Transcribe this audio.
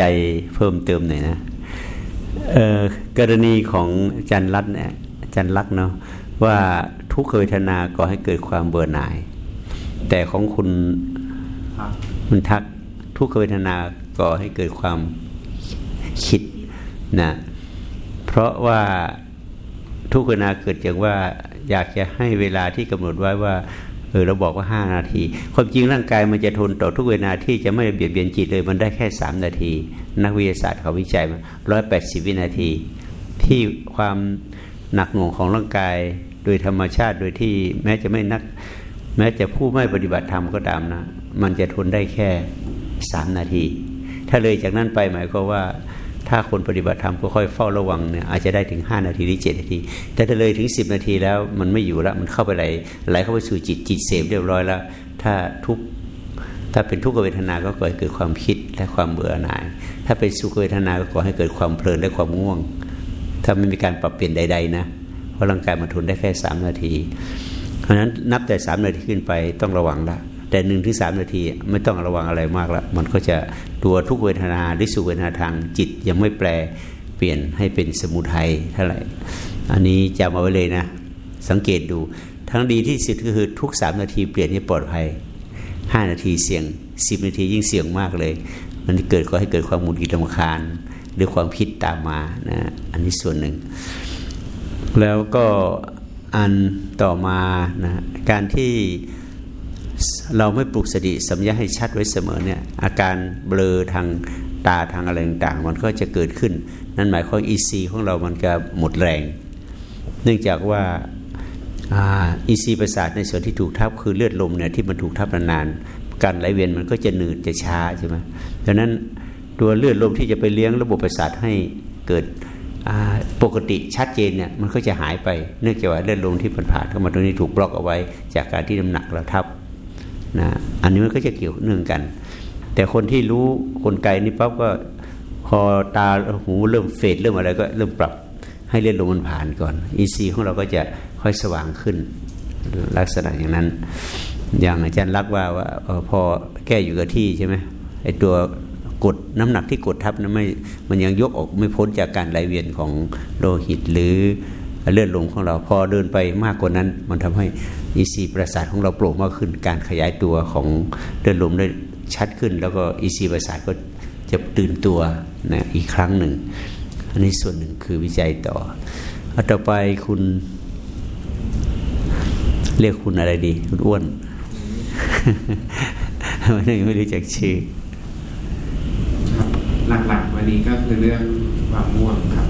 ใจเพิ่มเติมหน่อยนะกรณีของจันรัตเนี่ยจันรักเนาะว่าทุกขเวทนาก่อให้เกิดความเบื่อหน่าย แต่ของคุณคุณทักทุกขเวทนาก่อให้เกิดความคิดนะเพราะว่าทุกขเวทนาเกิดจากว่าอยากจะให้เวลาที่กำหนดไว้ว่า เออเราบอกว่าห้านาที ความจริงร่างกายมันจะทนต่อทุกเวลาที่จะไม่เบียดเบียนจิตเลยมันได้แค่สามนาที นักวิทยาศาสตร์เขาวิจัยมาร้อยแปดสิบวินาที ที่ความหนักหน่วงของร่างกายโดยธรรมชาติโดยที่แม้จะไม่นัก แม้จะผู้ไม่ปฏิบัติธรรมก็ตามนะ มันจะทนได้แค่สามนาที ถ้าเลยจากนั้นไปหมายก็ว่า ถ้าคนปฏิบัติธรรมก็ค่อยเฝ้าระวังเนี่ยอาจจะได้ถึง 5 นาทีหรือ7นาที แต่ถ้าเลยถึง 10 นาทีแล้วมันไม่อยู่แล้วมันเข้าไปไหลไหลเข้าไปสู่จิตจิตเสพเรียบร้อยแล้ว ถ้าทุกถ้าเป็นทุกขเวทนาก็ก่อให้เกิดความคิดและความเบื่อหน่าย ถ้าเป็นสุขเวทนาก็ก่อให้เกิดความเพลินและความง่วง ถ้าไม่มีการปรับเปลี่ยนใด ๆ นะ เพราะร่างกายมันทนได้แค่ 3 นาที เพราะฉะนั้นนับแต่ 3 นาทีขึ้นไปต้องระวังละ แต่หนึ่งถึงสามนาที ไม่ต้องระวังอะไรมากละมันก็จะตัวทุกเวทนาหรือสุเวทนาทางจิตยังไม่แปลเปลี่ยนให้เป็นสมุทัยเท่าไหร่อันนี้จำเอาไว้เลยนะ สังเกตดู ทั้งดีที่สุดก็คือทุกสามนาทีเปลี่ยนให้ปลอดภัยห้านาทีเสี่ยงสิบนาทียิ่งเสี่ยงมากเลย มันเกิดก็ให้เกิดความมุนกิจลำคาญหรือความคิดตามมานะอันนี้ส่วนหนึ่ง แล้วก็อันต่อมานะการที่ เราไม่ปลุกสติสัมยาให้ชัดไว้เสมอเนี่ยอาการเบลอทางตาทางอะไรต่างๆ มันก็จะเกิดขึ้น นั่นหมายความอินทรีย์ของเรามันก็หมดแรง เนื่องจากว่าอินทรีย์ประสาทในส่วนที่ถูกทับคือเลือดลมเนี่ยที่มันถูกทับนานๆการไหลเวียนมันก็จะหนืดจะช้าใช่ไหมดังนั้นตัวเลือดลมที่จะไปเลี้ยงระบบประสาทให้เกิดปกติชัดเจนเนี่ยมันก็จะหายไป เนื่องจากว่าเลือดลมที่ผ่านเข้ามาตรงนี้ถูกบล็อกเอาไว้ จากการที่น้ำหนักเราทับ นะอันนี้มันก็จะเกี่ยวเนื่องกัน แต่คนที่รู้คนไกลนี่ปั๊บก็พอตาหูเริ่มเฟดเริ่มอะไรก็เริ่มปรับให้เลือดลมมันผ่านก่อนอีซีของเราก็จะค่อยสว่างขึ้น ลักษณะอย่างนั้น อย่างอาจารย์รักว่าว่าพอแก้อยู่กับที่ใช่ไหมไอตัวกดน้ำหนักที่กดทับนั้นไม่มันยังยกออกไม่พ้นจากการไหลเวียนของโลหิตหรือ เลือดลมของเราพอเดินไปมากกว่านั้น มันทำให้อินทรีย์ประสาทของเราโปร่งมากขึ้น การขยายตัวของเลือดลมได้ชัดขึ้น แล้วก็อินทรีย์ประสาทก็จะตื่นตัวนะอีกครั้งหนึ่ง อันนี้ส่วนหนึ่งคือวิจัยต่ออต่อไปคุณ เรียกคุณอะไรดี คุณอ้วนไม่ได้ไม่รู้จักชื่อหลักๆวันนี้ก็คือเรื่องความง่วงครับ